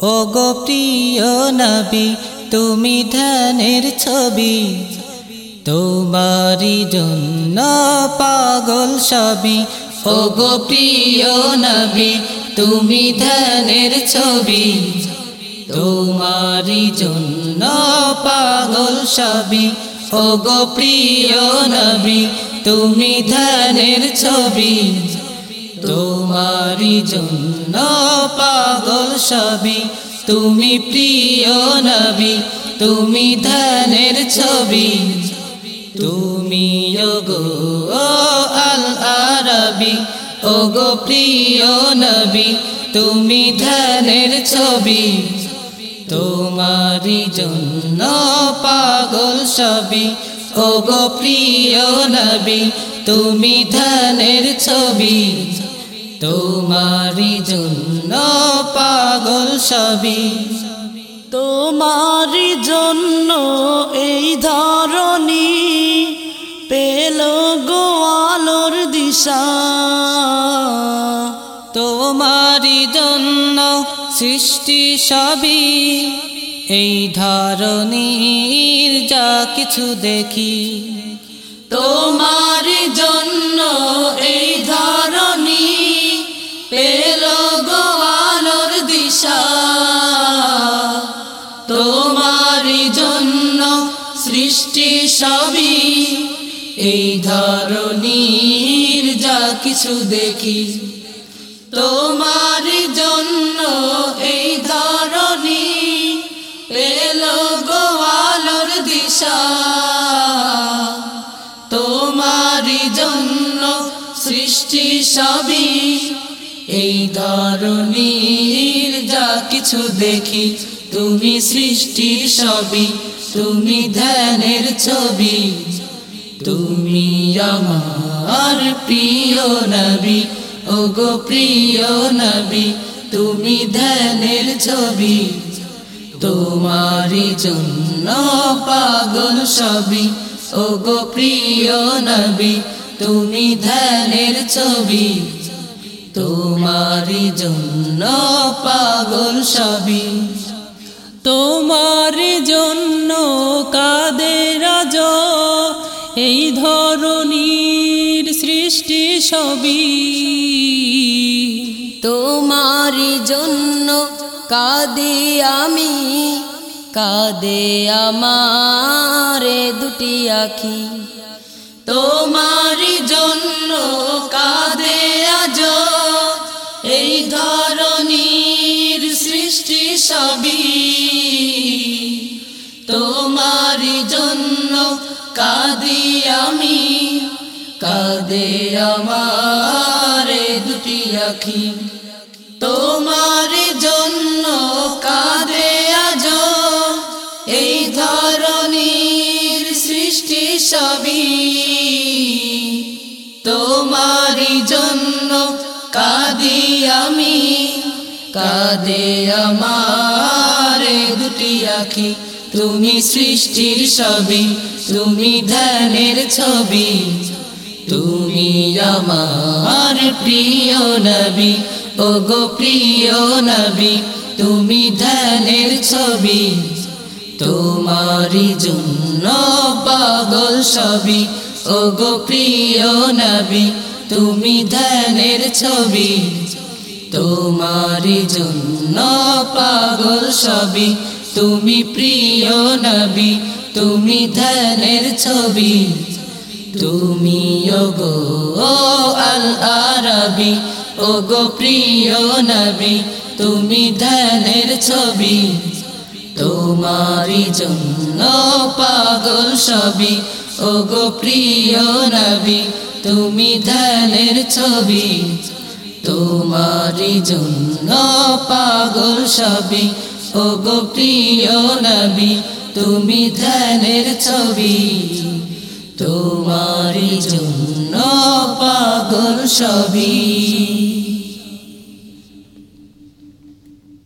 ও গো প্রিয় নবী, তুমি ধ্যানের ছবি। তোমারি জন্য পাগল সবই। ও গো প্রিয় নবী, তুমি ধ্যানের ছবি। তোমারি জন্য পাগল সবই। ও গো প্রিয় নবী, তুমি ধ্যানের ছবি। তোমারি জন্য পাগল সবই। তুমি প্রিয় নবী, তুমি ধ্যানের ছবি। তুমি গো আল আরবি ও গো প্রিয় নবী, তুমি ধ্যানের ছবি। তোমারি জন্য পাগল সবই ও গো প্রিয় নবী, তুমি ধ্যানের ছবি। তোমারি জন্য পাগল সবি তোমার জন্য এই ধরনী পেল গোয়ালোর দিশা। তোমারি জন্য সৃষ্টি সবই। এই ধরনীর যা কিছু দেখি। তোমার জন্য এই ধরনীর যা কিছু দেখি। তোমার জন্য এই ধরনী পেল গোয়ালোর দিশা। তোমার জন্য সৃষ্টি সবই। এই ধরনীর যা কিছু দেখি, তুমি সৃষ্টির সবই, তুমি ধ্যানের ছবি। তুমি আমার প্রিয় নবী ও গো প্রিয় নবী, তুমি ধ্যানের ছবি। তোমারি জন্য পাগল সবই ও গো প্রিয় নবী, তুমি ধ্যানের ছবি। তোমারি জন্য পাগল সবই। তোমার এই ধরনীর সৃষ্টি সবই তোমার জন্য কাঁদে আমি, কাঁদে আমার দুটি আখি। তোমার জন্য কাঁদে আজ, এই ধরনীর সৃষ্টি সবই। তোমার জন্য কাঁদে আমার দুটি আখি। তোমার জন্য কাঁদে আজ এই ধরনীর সৃষ্টি সবই। তোমার জন্য কাঁদি আমি। কাঁদে আমার দুটি আখি। তুমি সৃষ্টির সবই, তুমি ধ্যানের ছবি। তুমি আমার প্রিয় নবী ও গো প্রিয় নবী, তুমি ধ্যানের ছবি। তোমারি জন্য পাগল ছবি ও গো প্রিয় নবী, তুমি ধ্যানের ছবি। তোমারি জন্য পাগল ছবি, তুমি প্রিয় নবী, তুমি ধ্যানের ছবি। তুমি গো আল আরবি ও গো প্রিয় নবী, তুমি ধ্যানের ছবি। তোমারি জন্য পাগল সবই ও গো প্রিয় নবী, তুমি ধ্যানের ছবি। তোমারি জন্য পাগল সবই ও গো প্রিয় নবী, তুমি ধ্যানের ছবি। তোমারি জন্য পাগল সবই।